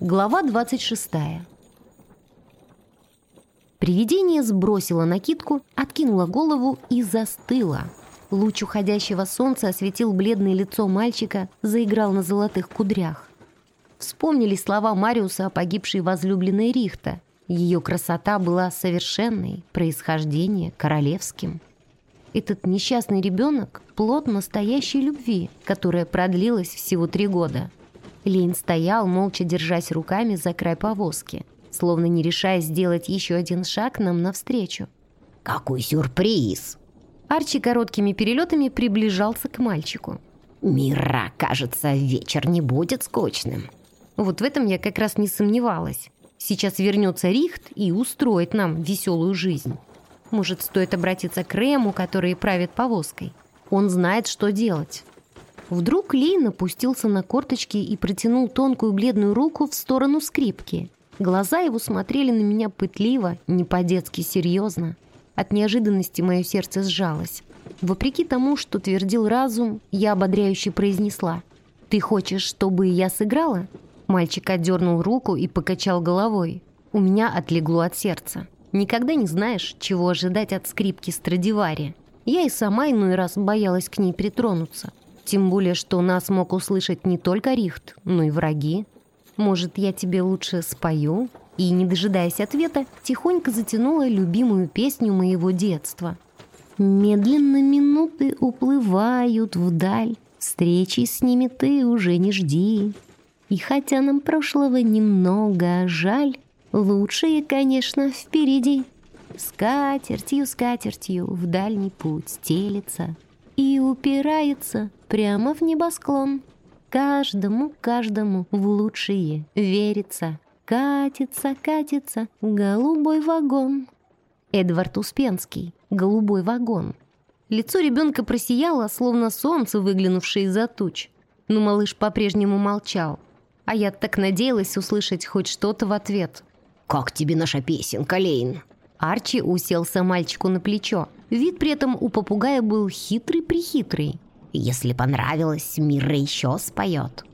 Глава 26. Привидение сбросило накидку, откинуло голову и застыло. Луч уходящего солнца осветил бледное лицо мальчика, заиграл на золотых кудрях. Вспомнили слова Мариуса о погибшей возлюбленной Рихта. Ее красота была совершенной, происхождение королевским. Этот несчастный ребенок – плод настоящей любви, которая продлилась всего три года. Лейн стоял, молча держась руками за край повозки, словно не решая сделать еще один шаг нам навстречу. «Какой сюрприз!» Арчи короткими перелетами приближался к мальчику. «Мира, кажется, вечер не будет скучным». Вот в этом я как раз не сомневалась. Сейчас вернется Рихт и устроит нам веселую жизнь. Может, стоит обратиться к Рему, который правит повозкой. Он знает, что делать. Вдруг Лейн опустился на корточки и протянул тонкую бледную руку в сторону скрипки. Глаза его смотрели на меня пытливо, не по-детски серьезно. От неожиданности мое сердце сжалось. Вопреки тому, что твердил разум, я ободряюще произнесла. «Ты хочешь, чтобы я сыграла?» Мальчик отдернул руку и покачал головой. У меня отлегло от сердца. Никогда не знаешь, чего ожидать от скрипки Страдивари. Я и сама иной раз боялась к ней притронуться. Тем более, что нас мог услышать не только Рихт, но и враги. Может, я тебе лучше спою?» И, не дожидаясь ответа, тихонько затянула любимую песню моего детства. «Медленно минуты уплывают вдаль, Встречи с ними ты уже не жди. И хотя нам прошлого немного жаль, Лучшее, конечно, впереди. Скатертью, скатертью в дальний путь стелится И упирается прямо в небосклон. Каждому, каждому в лучшие верится. Катится, катится голубой вагон. Эдвард Успенский. Голубой вагон. Лицо ребенка просияло, словно солнце, выглянувшее из-за туч. Но малыш по-прежнему молчал. А я так надеялась услышать хоть что-то в ответ. «Как тебе наша песенка, Лейн?» Арчи уселся мальчику на плечо. Вид при этом у попугая был хитрый-прихитрый. «Если понравилось, Мира еще споет».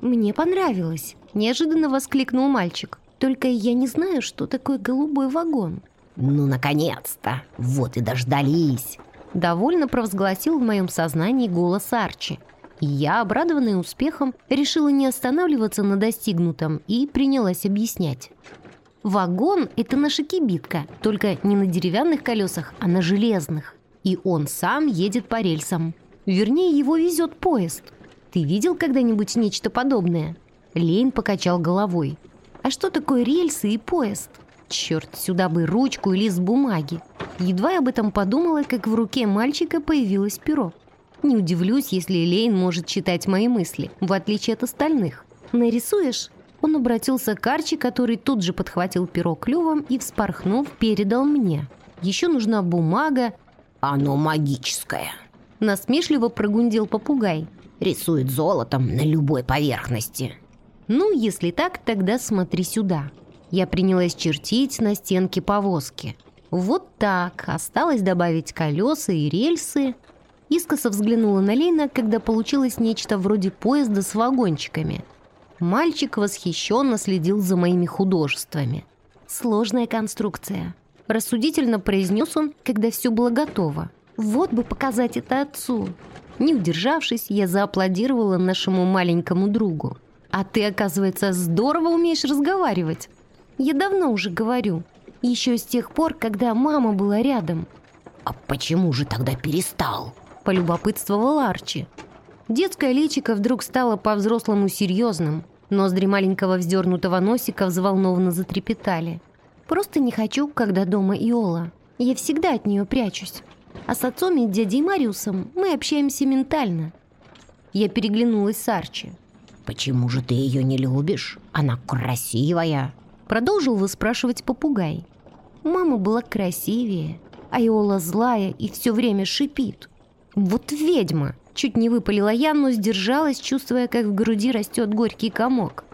«Мне понравилось», — неожиданно воскликнул мальчик. «Только я не знаю, что такое голубой вагон». «Ну, наконец-то! Вот и дождались!» Довольно провозгласил в моем сознании голос Арчи. И я, обрадованная успехом, решила не останавливаться на достигнутом и принялась объяснять. Вагон — это наша кибитка, только не на деревянных колесах, а на железных. И он сам едет по рельсам. Вернее, его везет поезд. Ты видел когда-нибудь нечто подобное?» Лейн покачал головой. «А что такое рельсы и поезд?» Черт, сюда бы ручку и лист бумаги. Едва я об этом подумала, как в руке мальчика появилось перо. Не удивлюсь, если Лейн может читать мои мысли, в отличие от остальных. «Нарисуешь?» Он обратился к Арчи, который тут же подхватил перо клювом и, вспорхнув, передал мне. Еще нужна бумага. «Оно магическое», — насмешливо прогундил попугай. «Рисует золотом на любой поверхности». «Ну, если так, тогда смотри сюда». Я принялась чертить на стенке повозки. Вот так. Осталось добавить колеса и рельсы. Искоса взглянула на Лейна, когда получилось нечто вроде поезда с вагончиками — Мальчик восхищенно следил за моими художествами. «Сложная конструкция», — рассудительно произнес он, когда все было готово. «Вот бы показать это отцу». Не удержавшись, я зааплодировала нашему маленькому другу. «А ты, оказывается, здорово умеешь разговаривать». «Я давно уже говорю. Еще с тех пор, когда мама была рядом». «А почему же тогда перестал?» — полюбопытствовал Арчи. Детское личико вдруг стало по-взрослому серьезным. Ноздри маленького вздернутого носика взволнованно затрепетали. «Просто не хочу, когда дома Иола. Я всегда от нее прячусь. А с отцом и дядей Мариусом мы общаемся ментально». Я переглянулась с Арчи. «Почему же ты ее не любишь? Она красивая!» Продолжил выспрашивать попугай. Мама была красивее, а Иола злая и все время шипит. «Вот ведьма!» Чуть не выпалила я, но сдержалась, чувствуя, как в груди растет горький комок.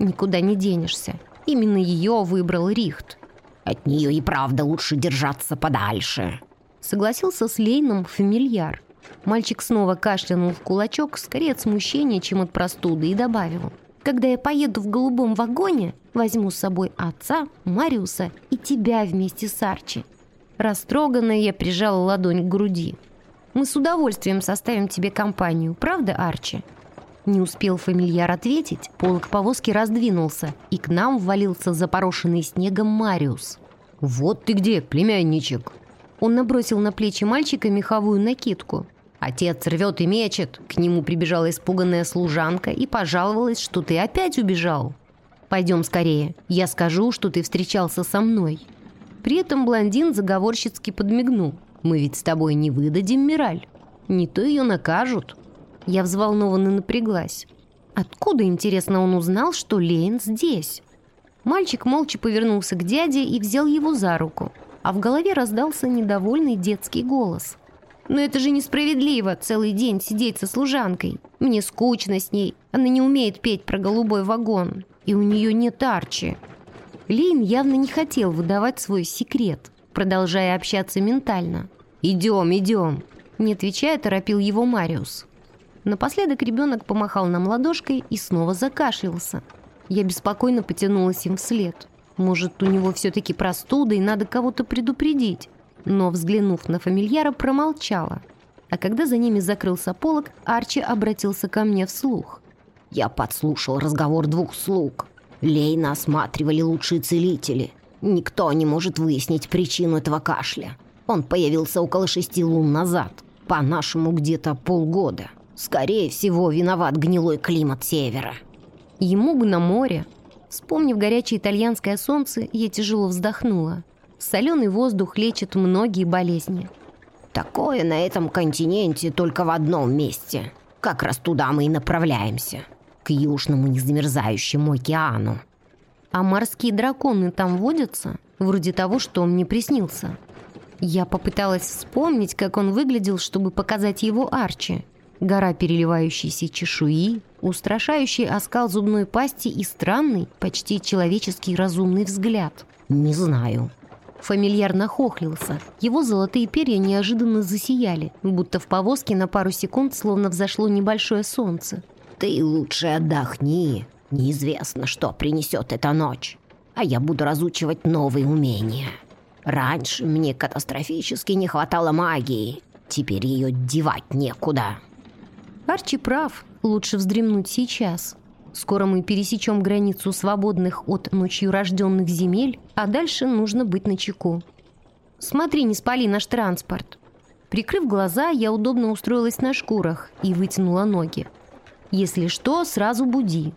Никуда не денешься. Именно ее выбрал Рихт. От нее и правда лучше держаться подальше. Согласился с Лейном фамильяр. Мальчик снова кашлянул в кулачок, скорее от смущения, чем от простуды, и добавил. Когда я поеду в голубом вагоне, возьму с собой отца, Мариуса и тебя вместе с Арчи». Растроганная я прижала ладонь к груди. «Мы с удовольствием составим тебе компанию, правда, Арчи?» Не успел фамильяр ответить, полок повозки раздвинулся, и к нам ввалился запорошенный снегом Мариус. «Вот ты где, племянничек!» Он набросил на плечи мальчика меховую накидку. Отец рвет и мечет. К нему прибежала испуганная служанка и пожаловалась, что ты опять убежал. Пойдем скорее. Я скажу, что ты встречался со мной. При этом блондин заговорщицки подмигнул. Мы ведь с тобой не выдадим Мираль. Не то ее накажут. Я взволнованно напряглась. Откуда, интересно, он узнал, что Лейн здесь? Мальчик молча повернулся к дяде и взял его за руку. А в голове раздался недовольный детский голос. Но это же несправедливо целый день сидеть со служанкой. Мне скучно с ней. Она не умеет петь про голубой вагон. И у нее нет арчи. Лейн явно не хотел выдавать свой секрет, продолжая общаться ментально. «Идем, идем!» Не отвечая, торопил его Мариус. Напоследок ребенок помахал нам ладошкой и снова закашлялся. Я беспокойно потянулась им вслед. Может, у него все-таки простуда и надо кого-то предупредить но, взглянув на фамильяра, промолчала. А когда за ними закрылся полог, Арчи обратился ко мне вслух. «Я подслушал разговор двух слуг. Лейна осматривали лучшие целители. Никто не может выяснить причину этого кашля. Он появился около шести лун назад. По-нашему, где-то полгода. Скорее всего, виноват гнилой климат севера». Ему бы на море. Вспомнив горячее итальянское солнце, я тяжело вздохнула. Соленый воздух лечит многие болезни. Такое на этом континенте только в одном месте. Как раз туда мы и направляемся. К южному незамерзающему океану. А морские драконы там водятся? Вроде того, что он мне приснился. Я попыталась вспомнить, как он выглядел, чтобы показать его Арчи. Гора переливающейся чешуи, устрашающий оскал зубной пасти и странный, почти человеческий разумный взгляд. «Не знаю», Фамильяр нахохлился. Его золотые перья неожиданно засияли, будто в повозке на пару секунд словно взошло небольшое солнце. «Ты лучше отдохни. Неизвестно, что принесет эта ночь. А я буду разучивать новые умения. Раньше мне катастрофически не хватало магии. Теперь ее девать некуда». Арчи прав. Лучше вздремнуть сейчас. Скоро мы пересечем границу свободных от ночью рожденных земель, а дальше нужно быть начеку. Смотри, не спали наш транспорт. Прикрыв глаза, я удобно устроилась на шкурах и вытянула ноги. Если что, сразу буди.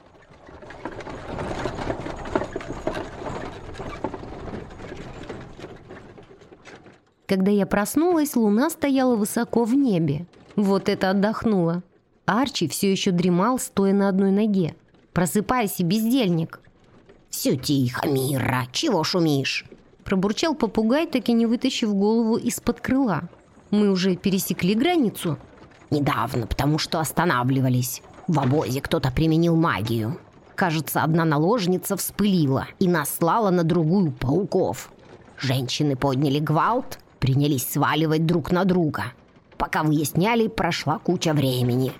Когда я проснулась, луна стояла высоко в небе. Вот это отдохнула. Арчи все еще дремал, стоя на одной ноге. Просыпайся, бездельник!» «Все тихо, Мира, чего шумишь?» Пробурчал попугай, так и не вытащив голову из-под крыла. «Мы уже пересекли границу?» «Недавно, потому что останавливались. В обозе кто-то применил магию. Кажется, одна наложница вспылила и наслала на другую пауков. Женщины подняли гвалт, принялись сваливать друг на друга. Пока выясняли, прошла куча времени».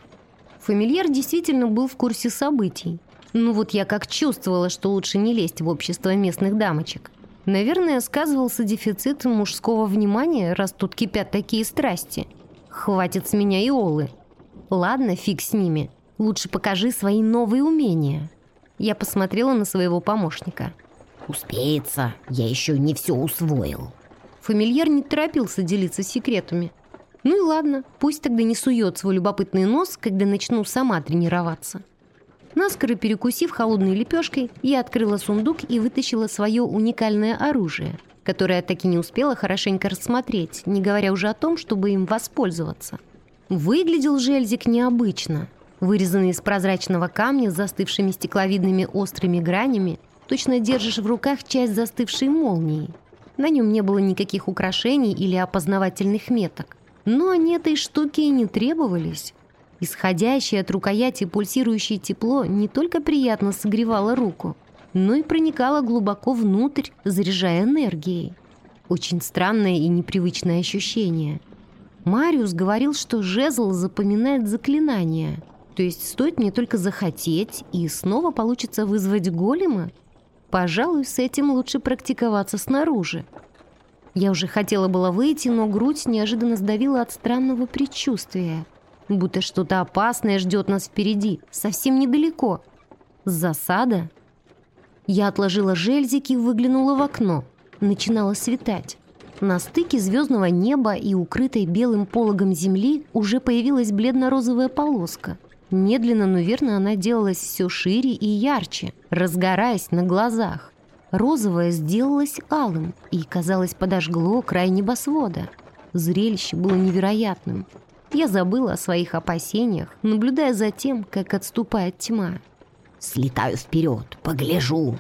Фамильяр действительно был в курсе событий. Ну вот я как чувствовала, что лучше не лезть в общество местных дамочек. Наверное, сказывался дефицит мужского внимания, раз тут кипят такие страсти. Хватит с меня и Олы. Ладно, фиг с ними. Лучше покажи свои новые умения. Я посмотрела на своего помощника. Успеется, я еще не все усвоил. Фамильяр не торопился делиться секретами. Ну и ладно, пусть тогда не сует свой любопытный нос, когда начну сама тренироваться. Наскоро перекусив холодной лепешкой, я открыла сундук и вытащила свое уникальное оружие, которое так и не успела хорошенько рассмотреть, не говоря уже о том, чтобы им воспользоваться. Выглядел жельзик необычно. Вырезанный из прозрачного камня с застывшими стекловидными острыми гранями, точно держишь в руках часть застывшей молнии. На нем не было никаких украшений или опознавательных меток. Но они этой штуки и не требовались. Исходящее от рукояти пульсирующее тепло не только приятно согревало руку, но и проникало глубоко внутрь, заряжая энергией. Очень странное и непривычное ощущение. Мариус говорил, что жезл запоминает заклинания. То есть стоит мне только захотеть, и снова получится вызвать голема? Пожалуй, с этим лучше практиковаться снаружи. Я уже хотела было выйти, но грудь неожиданно сдавила от странного предчувствия. Будто что-то опасное ждет нас впереди, совсем недалеко. Засада? Я отложила жельзик и выглянула в окно. Начинало светать. На стыке звездного неба и укрытой белым пологом земли уже появилась бледно-розовая полоска. Медленно, но верно она делалась все шире и ярче, разгораясь на глазах. Розовое сделалось алым и, казалось, подожгло край небосвода. Зрелище было невероятным. Я забыла о своих опасениях, наблюдая за тем, как отступает тьма. «Слетаю вперед, погляжу».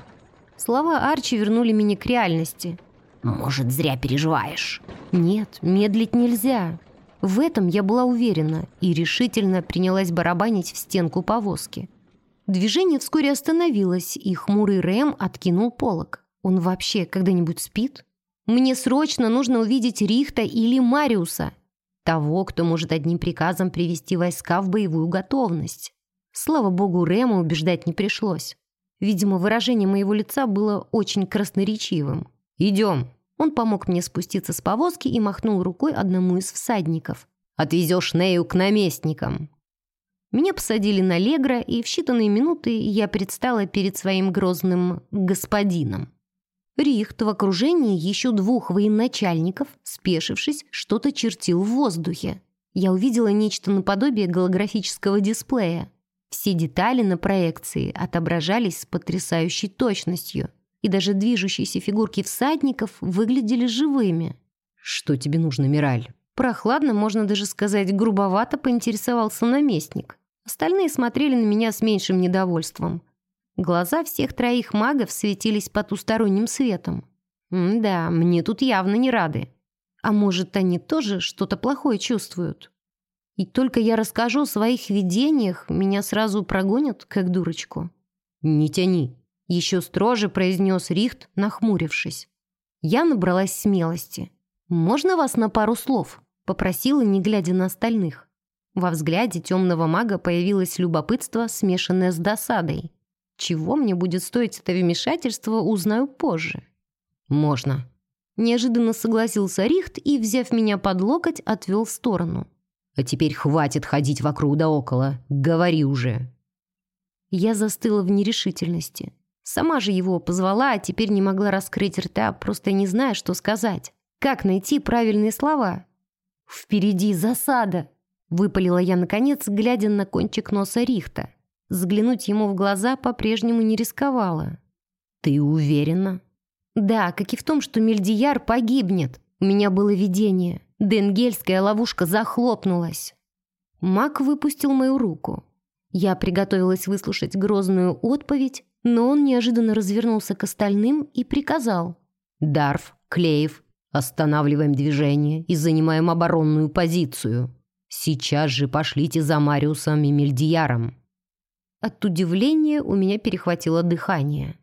Слова Арчи вернули меня к реальности. «Может, зря переживаешь?» «Нет, медлить нельзя». В этом я была уверена и решительно принялась барабанить в стенку повозки. Движение вскоре остановилось, и хмурый Рэм откинул полог. Он вообще когда-нибудь спит? Мне срочно нужно увидеть Рихта или Мариуса, того, кто может одним приказом привести войска в боевую готовность. Слава богу, Рэма убеждать не пришлось. Видимо, выражение моего лица было очень красноречивым. «Идем!» Он помог мне спуститься с повозки и махнул рукой одному из всадников. «Отвезешь Нею к наместникам!» Меня посадили на легро, и в считанные минуты я предстала перед своим грозным господином. Рихт в окружении еще двух военачальников, спешившись, что-то чертил в воздухе. Я увидела нечто наподобие голографического дисплея. Все детали на проекции отображались с потрясающей точностью, и даже движущиеся фигурки всадников выглядели живыми. «Что тебе нужно, Мираль?» Прохладно, можно даже сказать, грубовато поинтересовался наместник. Остальные смотрели на меня с меньшим недовольством. Глаза всех троих магов светились потусторонним светом. М да, мне тут явно не рады. А может, они тоже что-то плохое чувствуют? И только я расскажу о своих видениях, меня сразу прогонят, как дурочку. «Не тяни», — еще строже произнес Рихт, нахмурившись. Я набралась смелости. «Можно вас на пару слов?» — попросила, не глядя на остальных. Во взгляде темного мага появилось любопытство, смешанное с досадой. Чего мне будет стоить это вмешательство, узнаю позже. «Можно». Неожиданно согласился Рихт и, взяв меня под локоть, отвел в сторону. «А теперь хватит ходить вокруг да около. Говори уже». Я застыла в нерешительности. Сама же его позвала, а теперь не могла раскрыть рта, просто не зная, что сказать. Как найти правильные слова? «Впереди засада!» — выпалила я, наконец, глядя на кончик носа Рихта. Взглянуть ему в глаза по-прежнему не рисковала. «Ты уверена?» «Да, как и в том, что Мельдияр погибнет. У меня было видение. Денгельская ловушка захлопнулась». Мак выпустил мою руку. Я приготовилась выслушать грозную отповедь, но он неожиданно развернулся к остальным и приказал. «Дарф, Клеев, останавливаем движение и занимаем оборонную позицию. Сейчас же пошлите за Мариусом и Мельдияром». От удивления у меня перехватило дыхание.